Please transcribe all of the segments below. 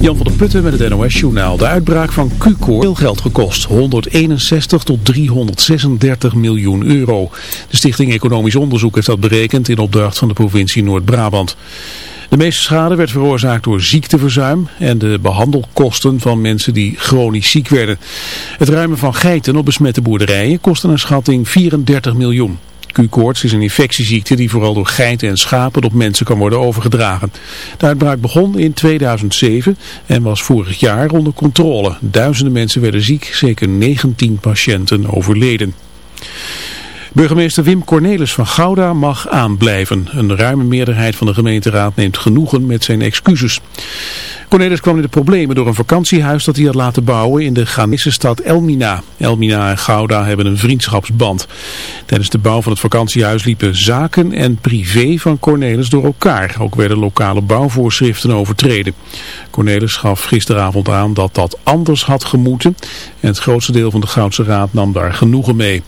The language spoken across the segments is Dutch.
Jan van der Putten met het NOS-journaal. De uitbraak van Q-koor veel geld gekost. 161 tot 336 miljoen euro. De Stichting Economisch Onderzoek heeft dat berekend in opdracht van de provincie Noord-Brabant. De meeste schade werd veroorzaakt door ziekteverzuim en de behandelkosten van mensen die chronisch ziek werden. Het ruimen van geiten op besmette boerderijen kostte een schatting 34 miljoen. Q-koorts is een infectieziekte die vooral door geiten en schapen op mensen kan worden overgedragen. De uitbraak begon in 2007 en was vorig jaar onder controle. Duizenden mensen werden ziek, zeker 19 patiënten overleden. Burgemeester Wim Cornelis van Gouda mag aanblijven. Een ruime meerderheid van de gemeenteraad neemt genoegen met zijn excuses. Cornelis kwam in de problemen door een vakantiehuis dat hij had laten bouwen in de Ghanese stad Elmina. Elmina en Gouda hebben een vriendschapsband. Tijdens de bouw van het vakantiehuis liepen zaken en privé van Cornelis door elkaar. Ook werden lokale bouwvoorschriften overtreden. Cornelis gaf gisteravond aan dat dat anders had gemoeten en het grootste deel van de Goudse Raad nam daar genoegen mee.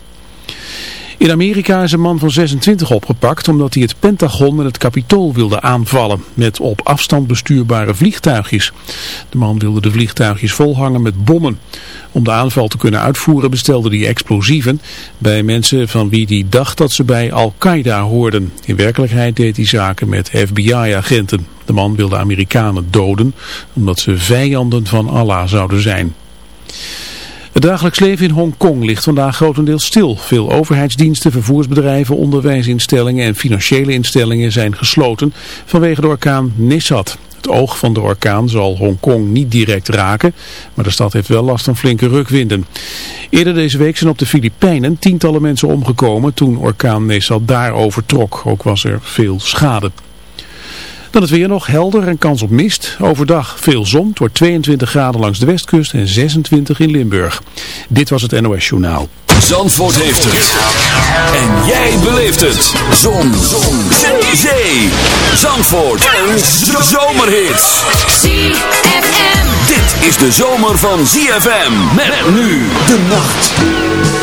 In Amerika is een man van 26 opgepakt omdat hij het Pentagon en het Capitool wilde aanvallen met op afstand bestuurbare vliegtuigjes. De man wilde de vliegtuigjes volhangen met bommen. Om de aanval te kunnen uitvoeren bestelde hij explosieven bij mensen van wie hij dacht dat ze bij Al-Qaeda hoorden. In werkelijkheid deed hij zaken met FBI-agenten. De man wilde Amerikanen doden omdat ze vijanden van Allah zouden zijn. Het dagelijks leven in Hongkong ligt vandaag grotendeels stil. Veel overheidsdiensten, vervoersbedrijven, onderwijsinstellingen en financiële instellingen zijn gesloten vanwege de orkaan Nissat. Het oog van de orkaan zal Hongkong niet direct raken, maar de stad heeft wel last van flinke rukwinden. Eerder deze week zijn op de Filipijnen tientallen mensen omgekomen toen orkaan Nissat daar overtrok. Ook was er veel schade. Dan het weer nog helder en kans op mist. Overdag veel zon. Het wordt 22 graden langs de westkust en 26 in Limburg. Dit was het NOS Journaal. Zandvoort heeft het. En jij beleeft het. Zon. zon. Zee. Zee. Zandvoort. Een zomerhit. ZFM. Dit is de zomer van ZFM. Met nu de nacht.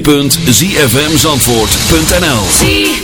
www.zfmzandvoort.nl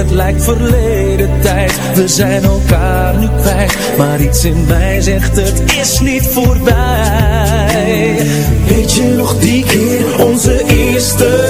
Het lijkt verleden tijd, we zijn elkaar nu kwijt Maar iets in mij zegt het is niet voorbij. Weet je nog die keer, onze eerste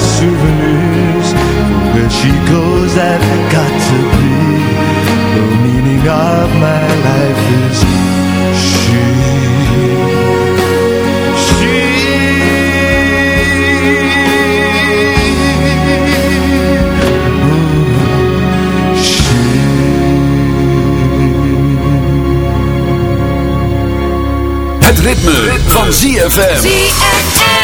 souvenirs. Where she goes I've got to be The meaning of my life is she She Het ritme, ritme. van ZFM ZFM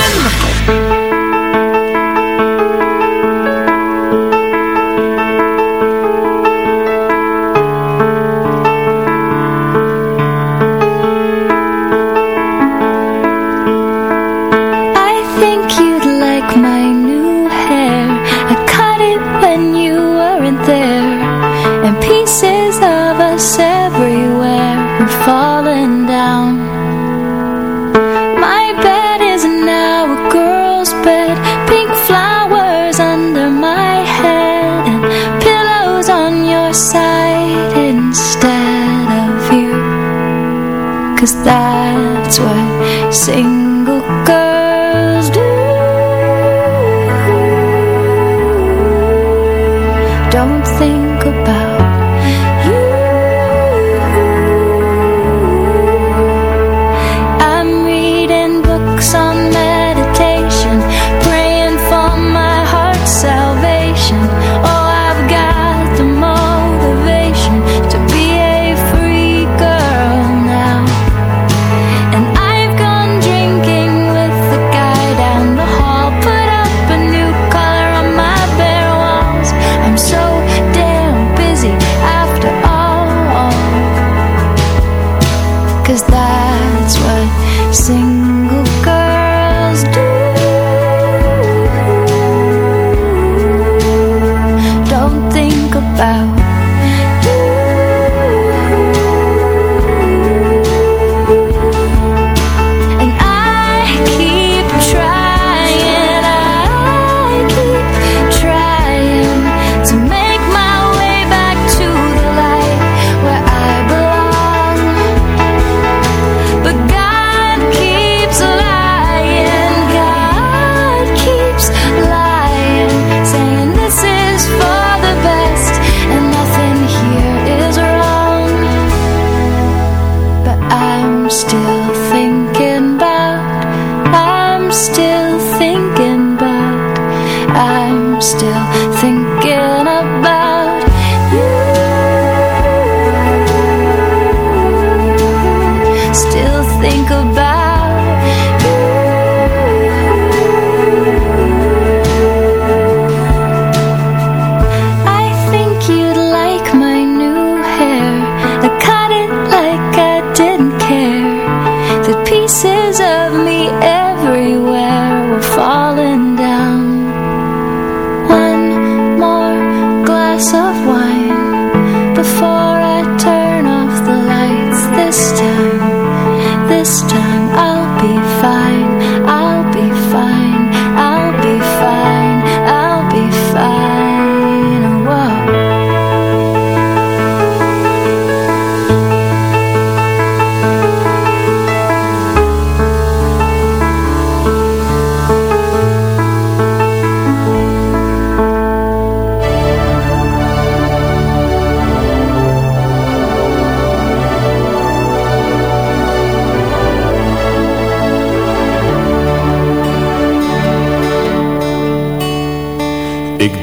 All.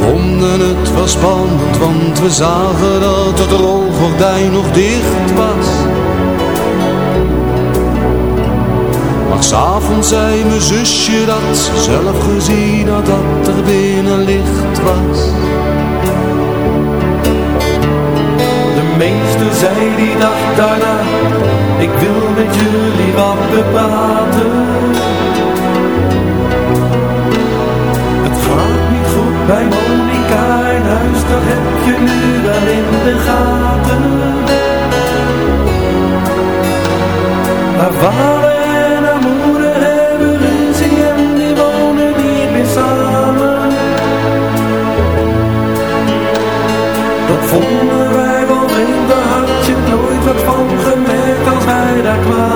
Vonden het wel spannend, want we zagen dat het rolgordijn nog dicht was. Maar s'avonds zei mijn zusje dat ze zelf gezien had dat er binnen licht was. De meester zei die dag daarna, ik wil met jullie wat bepraten. Bij Monika in huis, dat heb je nu wel in de gaten. Maar vader vonden wij wel vreemd, daar had je nooit wat van gemerkt als wij daar kwamen.